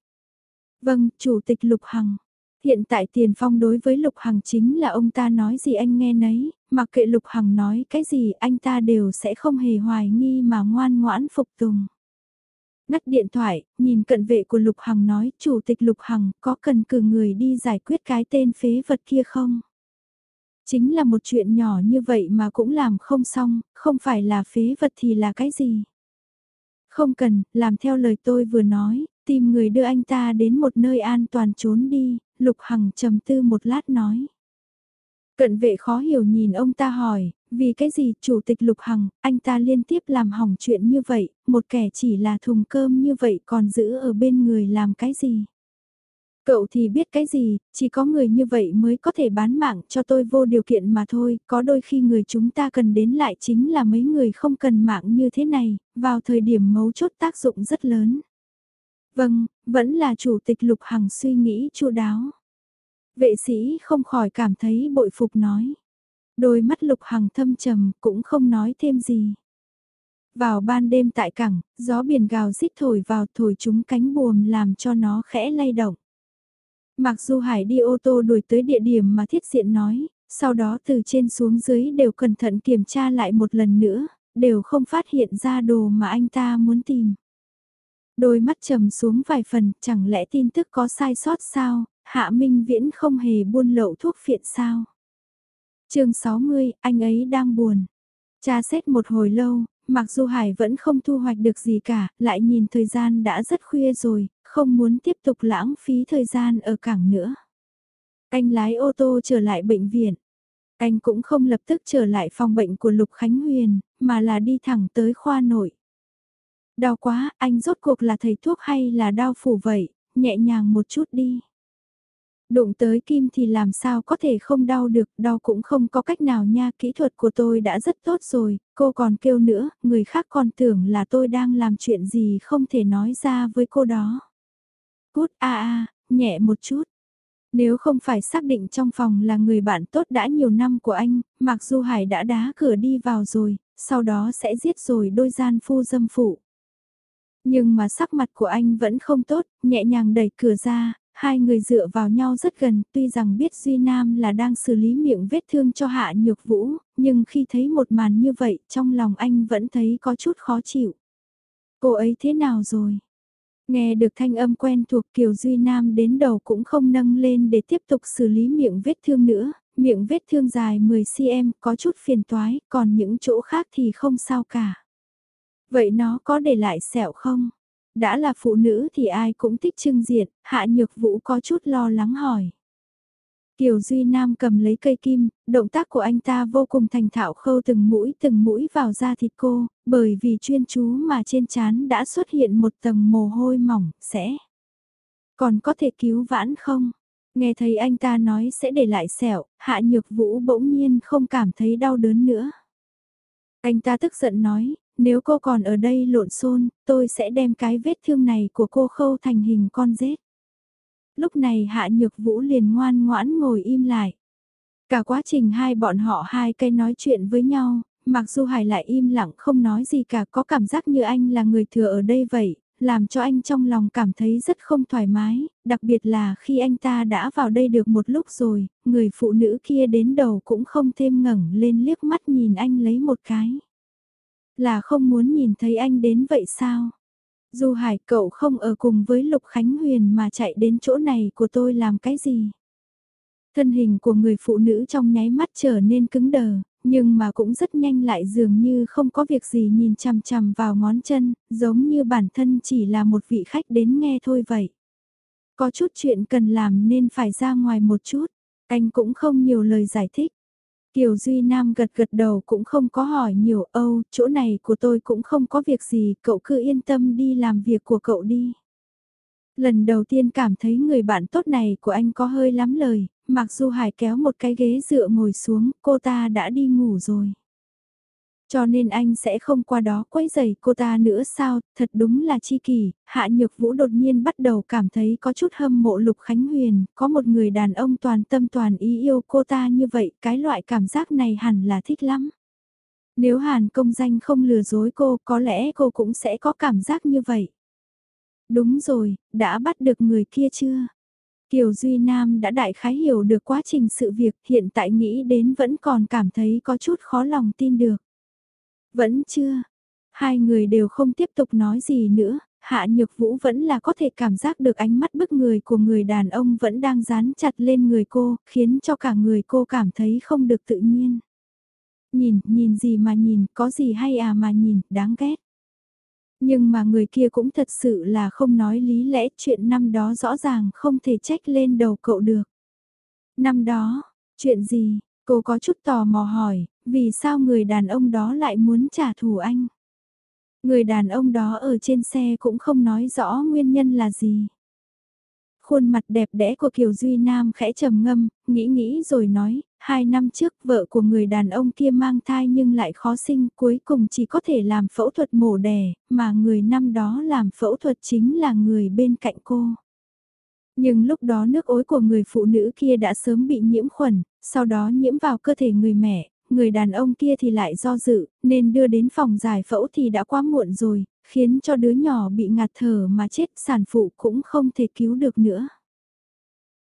Vâng, Chủ tịch Lục Hằng. Hiện tại tiền phong đối với Lục Hằng chính là ông ta nói gì anh nghe nấy, mặc kệ Lục Hằng nói cái gì anh ta đều sẽ không hề hoài nghi mà ngoan ngoãn phục tùng. Ngắt điện thoại, nhìn cận vệ của Lục Hằng nói, Chủ tịch Lục Hằng có cần cử người đi giải quyết cái tên phế vật kia không? Chính là một chuyện nhỏ như vậy mà cũng làm không xong, không phải là phế vật thì là cái gì? Không cần, làm theo lời tôi vừa nói, tìm người đưa anh ta đến một nơi an toàn trốn đi, Lục Hằng trầm tư một lát nói. Cận vệ khó hiểu nhìn ông ta hỏi, vì cái gì chủ tịch Lục Hằng, anh ta liên tiếp làm hỏng chuyện như vậy, một kẻ chỉ là thùng cơm như vậy còn giữ ở bên người làm cái gì? Cậu thì biết cái gì, chỉ có người như vậy mới có thể bán mạng cho tôi vô điều kiện mà thôi, có đôi khi người chúng ta cần đến lại chính là mấy người không cần mạng như thế này, vào thời điểm mấu chốt tác dụng rất lớn. Vâng, vẫn là chủ tịch Lục Hằng suy nghĩ chu đáo. Vệ sĩ không khỏi cảm thấy bội phục nói. Đôi mắt Lục Hằng thâm trầm cũng không nói thêm gì. Vào ban đêm tại cảng, gió biển gào rít thổi vào thổi chúng cánh buồm làm cho nó khẽ lay động. Mặc dù Hải đi ô tô đuổi tới địa điểm mà thiết diện nói, sau đó từ trên xuống dưới đều cẩn thận kiểm tra lại một lần nữa, đều không phát hiện ra đồ mà anh ta muốn tìm. Đôi mắt trầm xuống vài phần, chẳng lẽ tin tức có sai sót sao, Hạ Minh Viễn không hề buôn lậu thuốc phiện sao. chương 60, anh ấy đang buồn. Cha xét một hồi lâu, mặc dù Hải vẫn không thu hoạch được gì cả, lại nhìn thời gian đã rất khuya rồi, không muốn tiếp tục lãng phí thời gian ở cảng nữa. Anh lái ô tô trở lại bệnh viện. Anh cũng không lập tức trở lại phòng bệnh của Lục Khánh Huyền, mà là đi thẳng tới khoa nội. Đau quá, anh rốt cuộc là thầy thuốc hay là đau phủ vậy, nhẹ nhàng một chút đi. Đụng tới kim thì làm sao có thể không đau được, đau cũng không có cách nào nha, kỹ thuật của tôi đã rất tốt rồi, cô còn kêu nữa, người khác còn tưởng là tôi đang làm chuyện gì không thể nói ra với cô đó. Cút a a, nhẹ một chút. Nếu không phải xác định trong phòng là người bạn tốt đã nhiều năm của anh, mặc dù Hải đã đá cửa đi vào rồi, sau đó sẽ giết rồi đôi gian phu dâm phụ. Nhưng mà sắc mặt của anh vẫn không tốt, nhẹ nhàng đẩy cửa ra, hai người dựa vào nhau rất gần, tuy rằng biết Duy Nam là đang xử lý miệng vết thương cho Hạ Nhược Vũ, nhưng khi thấy một màn như vậy, trong lòng anh vẫn thấy có chút khó chịu. Cô ấy thế nào rồi? Nghe được thanh âm quen thuộc Kiều Duy Nam đến đầu cũng không nâng lên để tiếp tục xử lý miệng vết thương nữa, miệng vết thương dài 10cm có chút phiền toái, còn những chỗ khác thì không sao cả. Vậy nó có để lại sẹo không? Đã là phụ nữ thì ai cũng thích trưng diện, hạ nhược vũ có chút lo lắng hỏi. Kiều Duy Nam cầm lấy cây kim, động tác của anh ta vô cùng thành thạo khâu từng mũi từng mũi vào da thịt cô, bởi vì chuyên chú mà trên trán đã xuất hiện một tầng mồ hôi mỏng, sẽ. Còn có thể cứu vãn không? Nghe thấy anh ta nói sẽ để lại sẹo, hạ nhược vũ bỗng nhiên không cảm thấy đau đớn nữa. Anh ta tức giận nói, nếu cô còn ở đây lộn xôn, tôi sẽ đem cái vết thương này của cô khâu thành hình con rết. Lúc này Hạ Nhược Vũ liền ngoan ngoãn ngồi im lại. Cả quá trình hai bọn họ hai cây nói chuyện với nhau, mặc dù Hải lại im lặng không nói gì cả có cảm giác như anh là người thừa ở đây vậy, làm cho anh trong lòng cảm thấy rất không thoải mái, đặc biệt là khi anh ta đã vào đây được một lúc rồi, người phụ nữ kia đến đầu cũng không thêm ngẩng lên liếc mắt nhìn anh lấy một cái. Là không muốn nhìn thấy anh đến vậy sao? Du Hải cậu không ở cùng với Lục Khánh Huyền mà chạy đến chỗ này của tôi làm cái gì? Thân hình của người phụ nữ trong nháy mắt trở nên cứng đờ, nhưng mà cũng rất nhanh lại dường như không có việc gì nhìn chằm chằm vào ngón chân, giống như bản thân chỉ là một vị khách đến nghe thôi vậy. Có chút chuyện cần làm nên phải ra ngoài một chút, anh cũng không nhiều lời giải thích. Kiều Duy Nam gật gật đầu cũng không có hỏi nhiều âu, chỗ này của tôi cũng không có việc gì, cậu cứ yên tâm đi làm việc của cậu đi. Lần đầu tiên cảm thấy người bạn tốt này của anh có hơi lắm lời, mặc dù Hải kéo một cái ghế dựa ngồi xuống, cô ta đã đi ngủ rồi. Cho nên anh sẽ không qua đó quấy rầy cô ta nữa sao, thật đúng là chi kỳ, Hạ Nhược Vũ đột nhiên bắt đầu cảm thấy có chút hâm mộ Lục Khánh Huyền, có một người đàn ông toàn tâm toàn ý yêu cô ta như vậy, cái loại cảm giác này hẳn là thích lắm. Nếu Hàn công danh không lừa dối cô, có lẽ cô cũng sẽ có cảm giác như vậy. Đúng rồi, đã bắt được người kia chưa? Kiều Duy Nam đã đại khái hiểu được quá trình sự việc, hiện tại nghĩ đến vẫn còn cảm thấy có chút khó lòng tin được. Vẫn chưa. Hai người đều không tiếp tục nói gì nữa, Hạ Nhược Vũ vẫn là có thể cảm giác được ánh mắt bức người của người đàn ông vẫn đang dán chặt lên người cô, khiến cho cả người cô cảm thấy không được tự nhiên. Nhìn, nhìn gì mà nhìn, có gì hay à mà nhìn, đáng ghét. Nhưng mà người kia cũng thật sự là không nói lý lẽ chuyện năm đó rõ ràng không thể trách lên đầu cậu được. Năm đó, chuyện gì, cô có chút tò mò hỏi, vì sao người đàn ông đó lại muốn trả thù anh? Người đàn ông đó ở trên xe cũng không nói rõ nguyên nhân là gì. Khuôn mặt đẹp đẽ của Kiều Duy Nam khẽ trầm ngâm, nghĩ nghĩ rồi nói, hai năm trước vợ của người đàn ông kia mang thai nhưng lại khó sinh, cuối cùng chỉ có thể làm phẫu thuật mổ đẻ, mà người năm đó làm phẫu thuật chính là người bên cạnh cô. Nhưng lúc đó nước ối của người phụ nữ kia đã sớm bị nhiễm khuẩn, sau đó nhiễm vào cơ thể người mẹ, người đàn ông kia thì lại do dự, nên đưa đến phòng giải phẫu thì đã quá muộn rồi, khiến cho đứa nhỏ bị ngạt thở mà chết sản phụ cũng không thể cứu được nữa.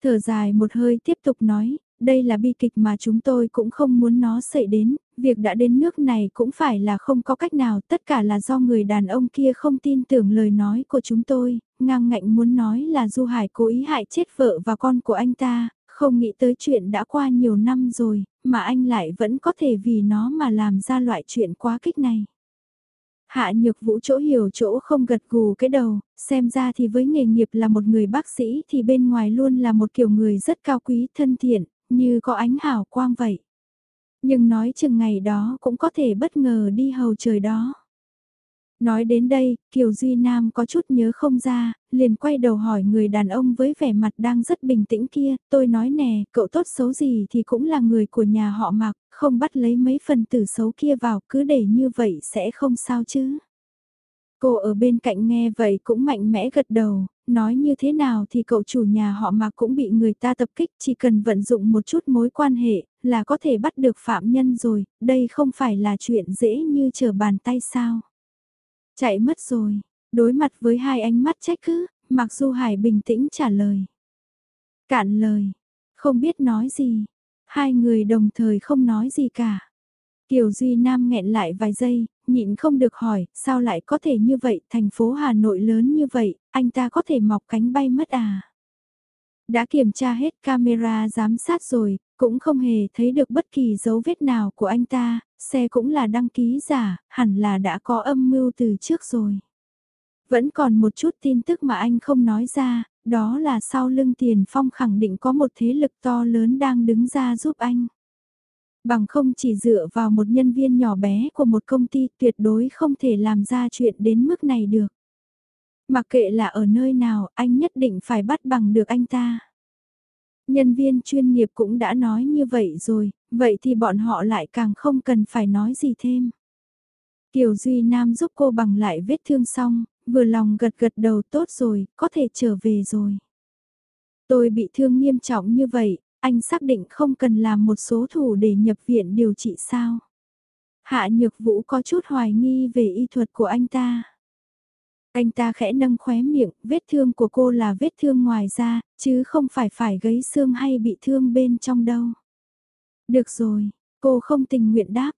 Thở dài một hơi tiếp tục nói, đây là bi kịch mà chúng tôi cũng không muốn nó xảy đến, việc đã đến nước này cũng phải là không có cách nào, tất cả là do người đàn ông kia không tin tưởng lời nói của chúng tôi, ngang ngạnh muốn nói là Du Hải cố ý hại chết vợ và con của anh ta, không nghĩ tới chuyện đã qua nhiều năm rồi, mà anh lại vẫn có thể vì nó mà làm ra loại chuyện quá kích này. Hạ nhược vũ chỗ hiểu chỗ không gật gù cái đầu, xem ra thì với nghề nghiệp là một người bác sĩ thì bên ngoài luôn là một kiểu người rất cao quý thân thiện, như có ánh hào quang vậy. Nhưng nói chừng ngày đó cũng có thể bất ngờ đi hầu trời đó. Nói đến đây, Kiều Duy Nam có chút nhớ không ra, liền quay đầu hỏi người đàn ông với vẻ mặt đang rất bình tĩnh kia, tôi nói nè, cậu tốt xấu gì thì cũng là người của nhà họ mặc, không bắt lấy mấy phần tử xấu kia vào, cứ để như vậy sẽ không sao chứ. Cô ở bên cạnh nghe vậy cũng mạnh mẽ gật đầu, nói như thế nào thì cậu chủ nhà họ mặc cũng bị người ta tập kích, chỉ cần vận dụng một chút mối quan hệ, là có thể bắt được phạm nhân rồi, đây không phải là chuyện dễ như trở bàn tay sao. Chạy mất rồi, đối mặt với hai ánh mắt trách cứ, Mặc Du Hải bình tĩnh trả lời. Cạn lời, không biết nói gì, hai người đồng thời không nói gì cả. Kiều Duy Nam nghẹn lại vài giây, nhịn không được hỏi, sao lại có thể như vậy, thành phố Hà Nội lớn như vậy, anh ta có thể mọc cánh bay mất à? Đã kiểm tra hết camera giám sát rồi, cũng không hề thấy được bất kỳ dấu vết nào của anh ta, xe cũng là đăng ký giả, hẳn là đã có âm mưu từ trước rồi. Vẫn còn một chút tin tức mà anh không nói ra, đó là sau lưng tiền phong khẳng định có một thế lực to lớn đang đứng ra giúp anh. Bằng không chỉ dựa vào một nhân viên nhỏ bé của một công ty tuyệt đối không thể làm ra chuyện đến mức này được. Mặc kệ là ở nơi nào, anh nhất định phải bắt bằng được anh ta. Nhân viên chuyên nghiệp cũng đã nói như vậy rồi, vậy thì bọn họ lại càng không cần phải nói gì thêm. Kiều Duy Nam giúp cô bằng lại vết thương xong, vừa lòng gật gật đầu tốt rồi, có thể trở về rồi. Tôi bị thương nghiêm trọng như vậy, anh xác định không cần làm một số thủ để nhập viện điều trị sao? Hạ Nhược Vũ có chút hoài nghi về y thuật của anh ta. Anh ta khẽ nâng khóe miệng, vết thương của cô là vết thương ngoài da, chứ không phải phải gấy xương hay bị thương bên trong đâu. Được rồi, cô không tình nguyện đáp.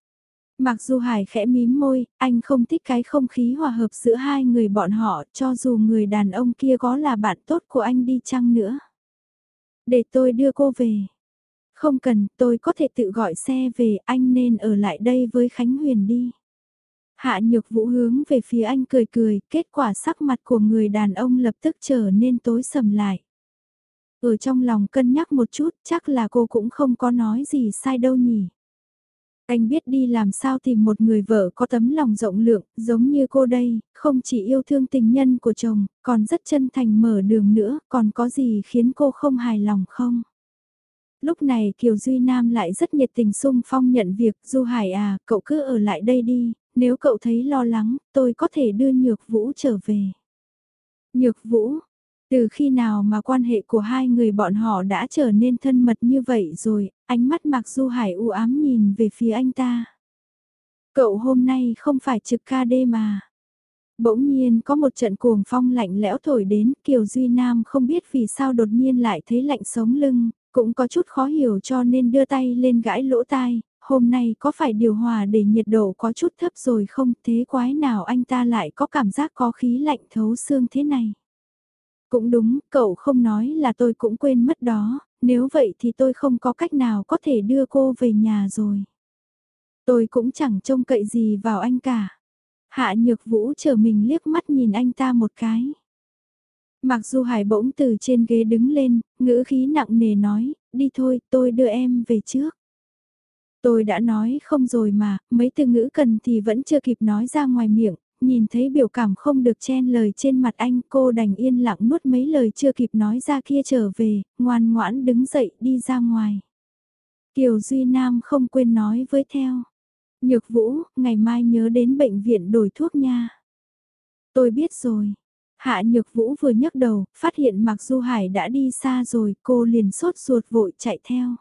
Mặc dù Hải khẽ mím môi, anh không thích cái không khí hòa hợp giữa hai người bọn họ, cho dù người đàn ông kia có là bạn tốt của anh đi chăng nữa. Để tôi đưa cô về. Không cần, tôi có thể tự gọi xe về, anh nên ở lại đây với Khánh Huyền đi. Hạ nhược vũ hướng về phía anh cười cười, kết quả sắc mặt của người đàn ông lập tức trở nên tối sầm lại. Ở trong lòng cân nhắc một chút, chắc là cô cũng không có nói gì sai đâu nhỉ. Anh biết đi làm sao tìm một người vợ có tấm lòng rộng lượng, giống như cô đây, không chỉ yêu thương tình nhân của chồng, còn rất chân thành mở đường nữa, còn có gì khiến cô không hài lòng không? Lúc này Kiều Duy Nam lại rất nhiệt tình sung phong nhận việc, Du Hải à, cậu cứ ở lại đây đi, nếu cậu thấy lo lắng, tôi có thể đưa Nhược Vũ trở về. Nhược Vũ, từ khi nào mà quan hệ của hai người bọn họ đã trở nên thân mật như vậy rồi, ánh mắt Mạc Du Hải u ám nhìn về phía anh ta. Cậu hôm nay không phải trực ca đêm mà. Bỗng nhiên có một trận cuồng phong lạnh lẽo thổi đến, Kiều Duy Nam không biết vì sao đột nhiên lại thấy lạnh sống lưng, cũng có chút khó hiểu cho nên đưa tay lên gãi lỗ tai, hôm nay có phải điều hòa để nhiệt độ có chút thấp rồi không thế quái nào anh ta lại có cảm giác có khí lạnh thấu xương thế này. Cũng đúng, cậu không nói là tôi cũng quên mất đó, nếu vậy thì tôi không có cách nào có thể đưa cô về nhà rồi. Tôi cũng chẳng trông cậy gì vào anh cả. Hạ nhược vũ chờ mình liếc mắt nhìn anh ta một cái. Mặc dù Hải bỗng từ trên ghế đứng lên, ngữ khí nặng nề nói, đi thôi, tôi đưa em về trước. Tôi đã nói không rồi mà, mấy từ ngữ cần thì vẫn chưa kịp nói ra ngoài miệng, nhìn thấy biểu cảm không được chen lời trên mặt anh cô đành yên lặng nuốt mấy lời chưa kịp nói ra kia trở về, ngoan ngoãn đứng dậy đi ra ngoài. Kiều Duy Nam không quên nói với theo. Nhược Vũ, ngày mai nhớ đến bệnh viện đổi thuốc nha. Tôi biết rồi. Hạ Nhược Vũ vừa nhấc đầu, phát hiện Mạc Du Hải đã đi xa rồi, cô liền sốt ruột vội chạy theo.